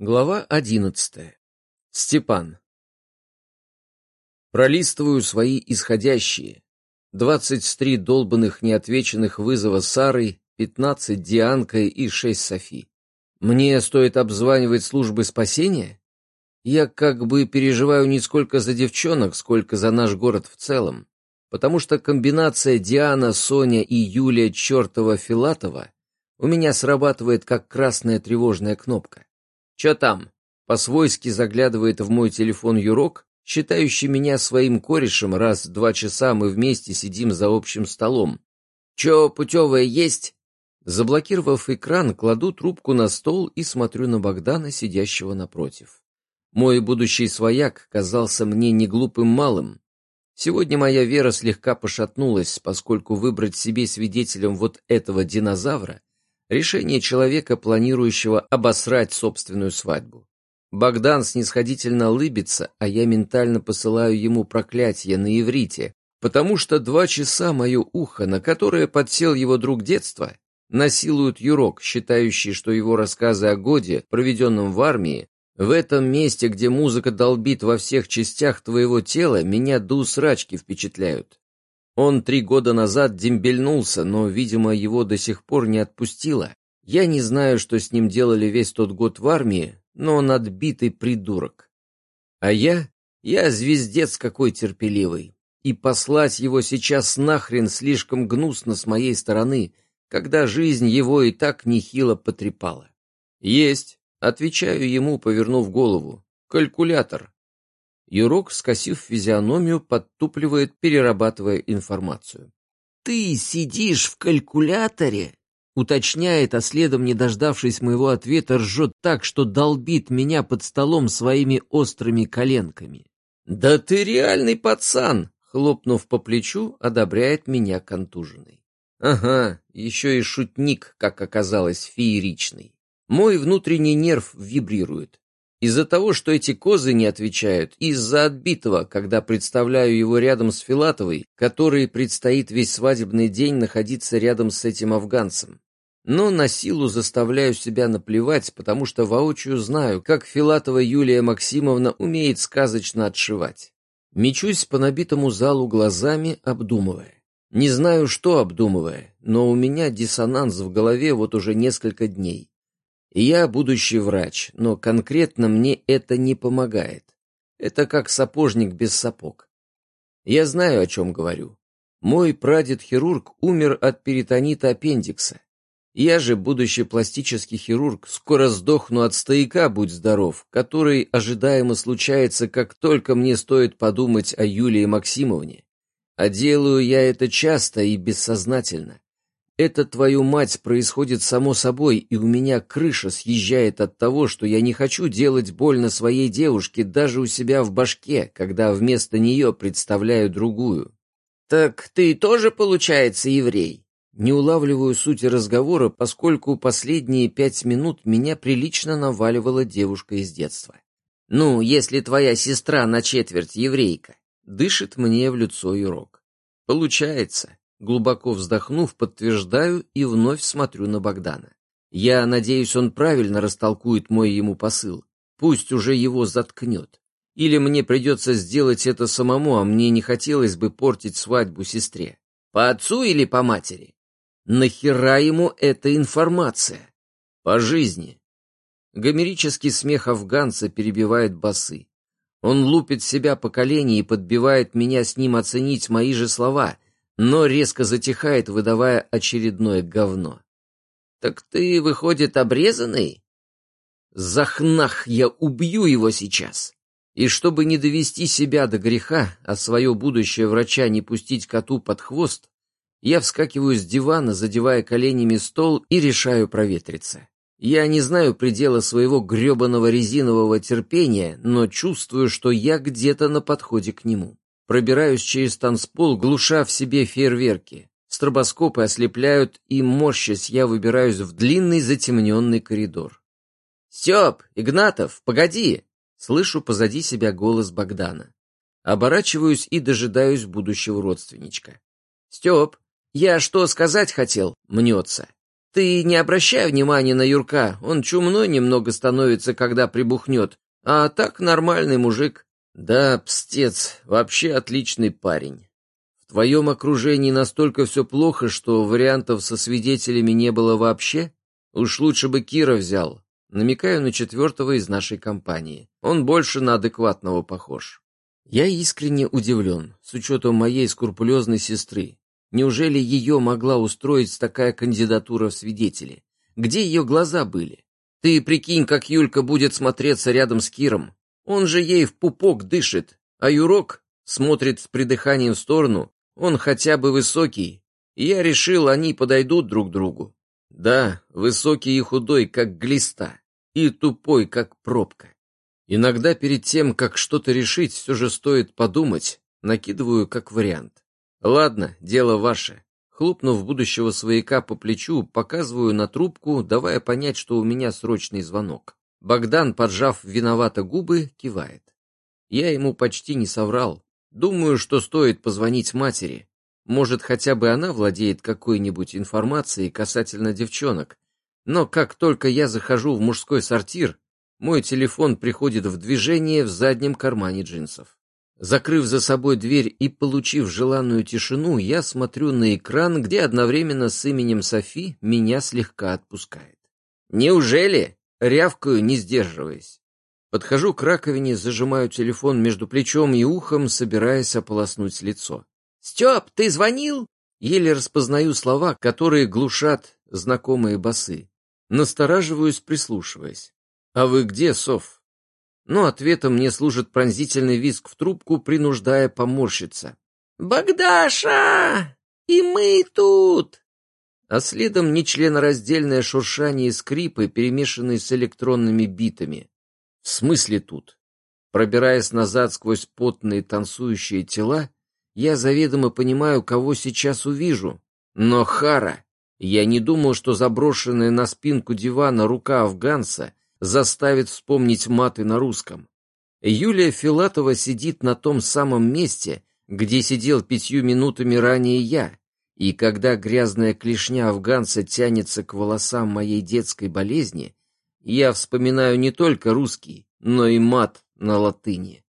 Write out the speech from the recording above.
Глава одиннадцатая. Степан. Пролистываю свои исходящие. Двадцать три долбанных неотвеченных вызова Сарой, пятнадцать Дианкой и шесть Софи. Мне стоит обзванивать службы спасения? Я как бы переживаю не сколько за девчонок, сколько за наш город в целом. Потому что комбинация Диана, Соня и Юлия чертова Филатова у меня срабатывает как красная тревожная кнопка. «Чё там?» — по-свойски заглядывает в мой телефон Юрок, считающий меня своим корешем, раз в два часа мы вместе сидим за общим столом. «Чё, путевое есть?» Заблокировав экран, кладу трубку на стол и смотрю на Богдана, сидящего напротив. Мой будущий свояк казался мне не глупым малым. Сегодня моя вера слегка пошатнулась, поскольку выбрать себе свидетелем вот этого динозавра Решение человека, планирующего обосрать собственную свадьбу. Богдан снисходительно улыбится, а я ментально посылаю ему проклятие на иврите, потому что два часа мое ухо, на которое подсел его друг детства, насилуют юрок, считающий, что его рассказы о годе, проведенном в армии, в этом месте, где музыка долбит во всех частях твоего тела, меня до усрачки впечатляют. Он три года назад дембельнулся, но, видимо, его до сих пор не отпустило. Я не знаю, что с ним делали весь тот год в армии, но он отбитый придурок. А я? Я звездец какой терпеливый. И послать его сейчас нахрен слишком гнусно с моей стороны, когда жизнь его и так нехило потрепала. Есть, отвечаю ему, повернув голову. Калькулятор. Юрок, скосив физиономию, подтупливает, перерабатывая информацию. «Ты сидишь в калькуляторе?» Уточняет, а следом, не дождавшись моего ответа, ржет так, что долбит меня под столом своими острыми коленками. «Да ты реальный пацан!» Хлопнув по плечу, одобряет меня контуженный. Ага, еще и шутник, как оказалось, фееричный. Мой внутренний нерв вибрирует. Из-за того, что эти козы не отвечают, из-за отбитого, когда представляю его рядом с Филатовой, который предстоит весь свадебный день находиться рядом с этим афганцем. Но на силу заставляю себя наплевать, потому что воочию знаю, как Филатова Юлия Максимовна умеет сказочно отшивать. Мечусь по набитому залу глазами, обдумывая. Не знаю, что обдумывая, но у меня диссонанс в голове вот уже несколько дней. Я будущий врач, но конкретно мне это не помогает. Это как сапожник без сапог. Я знаю, о чем говорю. Мой прадед-хирург умер от перитонита аппендикса. Я же, будущий пластический хирург, скоро сдохну от стояка, будь здоров, который ожидаемо случается, как только мне стоит подумать о Юлии Максимовне. А делаю я это часто и бессознательно. Это, твою мать, происходит само собой, и у меня крыша съезжает от того, что я не хочу делать больно своей девушке даже у себя в башке, когда вместо нее представляю другую. «Так ты тоже, получается, еврей?» Не улавливаю сути разговора, поскольку последние пять минут меня прилично наваливала девушка из детства. «Ну, если твоя сестра на четверть еврейка», — дышит мне в лицо Юрок. «Получается. Глубоко вздохнув, подтверждаю и вновь смотрю на Богдана. Я надеюсь, он правильно растолкует мой ему посыл. Пусть уже его заткнет. Или мне придется сделать это самому, а мне не хотелось бы портить свадьбу сестре. По отцу или по матери? Нахера ему эта информация? По жизни. Гомерический смех афганца перебивает басы. Он лупит себя по колени и подбивает меня с ним оценить мои же слова — но резко затихает, выдавая очередное говно. «Так ты, выходит, обрезанный?» «Захнах, я убью его сейчас!» И чтобы не довести себя до греха, а свое будущее врача не пустить коту под хвост, я вскакиваю с дивана, задевая коленями стол и решаю проветриться. Я не знаю предела своего гребаного резинового терпения, но чувствую, что я где-то на подходе к нему. Пробираюсь через танцпол, глуша в себе фейерверки. Стробоскопы ослепляют, и, морщась, я выбираюсь в длинный затемненный коридор. «Степ! Игнатов! Погоди!» Слышу позади себя голос Богдана. Оборачиваюсь и дожидаюсь будущего родственничка. «Степ, я что сказать хотел?» — мнется. Ты не обращай внимания на Юрка, он чумной немного становится, когда прибухнет, а так нормальный мужик. Да, пстец, вообще отличный парень. В твоем окружении настолько все плохо, что вариантов со свидетелями не было вообще? Уж лучше бы Кира взял. Намекаю на четвертого из нашей компании. Он больше на адекватного похож. Я искренне удивлен, с учетом моей скрупулезной сестры. Неужели ее могла устроить такая кандидатура в свидетели? Где ее глаза были? Ты прикинь, как Юлька будет смотреться рядом с Киром. Он же ей в пупок дышит, а Юрок смотрит с придыханием в сторону. Он хотя бы высокий. Я решил, они подойдут друг другу. Да, высокий и худой, как глиста, и тупой, как пробка. Иногда перед тем, как что-то решить, все же стоит подумать, накидываю как вариант. Ладно, дело ваше. Хлопнув будущего свояка по плечу, показываю на трубку, давая понять, что у меня срочный звонок. Богдан, поджав виновато губы, кивает. Я ему почти не соврал. Думаю, что стоит позвонить матери. Может, хотя бы она владеет какой-нибудь информацией касательно девчонок. Но как только я захожу в мужской сортир, мой телефон приходит в движение в заднем кармане джинсов. Закрыв за собой дверь и получив желанную тишину, я смотрю на экран, где одновременно с именем Софи меня слегка отпускает. «Неужели?» — рявкаю, не сдерживаясь. Подхожу к раковине, зажимаю телефон между плечом и ухом, собираясь ополоснуть лицо. «Степ, ты звонил?» Еле распознаю слова, которые глушат знакомые басы. Настораживаюсь, прислушиваясь. «А вы где, Сов?» Но ответом мне служит пронзительный визг в трубку, принуждая поморщиться. «Богдаша! И мы тут!» А следом нечленораздельное шуршание и скрипы, перемешанные с электронными битами. В смысле тут? Пробираясь назад сквозь потные танцующие тела, я заведомо понимаю, кого сейчас увижу. Но Хара! Я не думал, что заброшенная на спинку дивана рука афганца заставит вспомнить маты на русском. Юлия Филатова сидит на том самом месте, где сидел пятью минутами ранее я, и когда грязная клешня афганца тянется к волосам моей детской болезни, я вспоминаю не только русский, но и мат на латыни.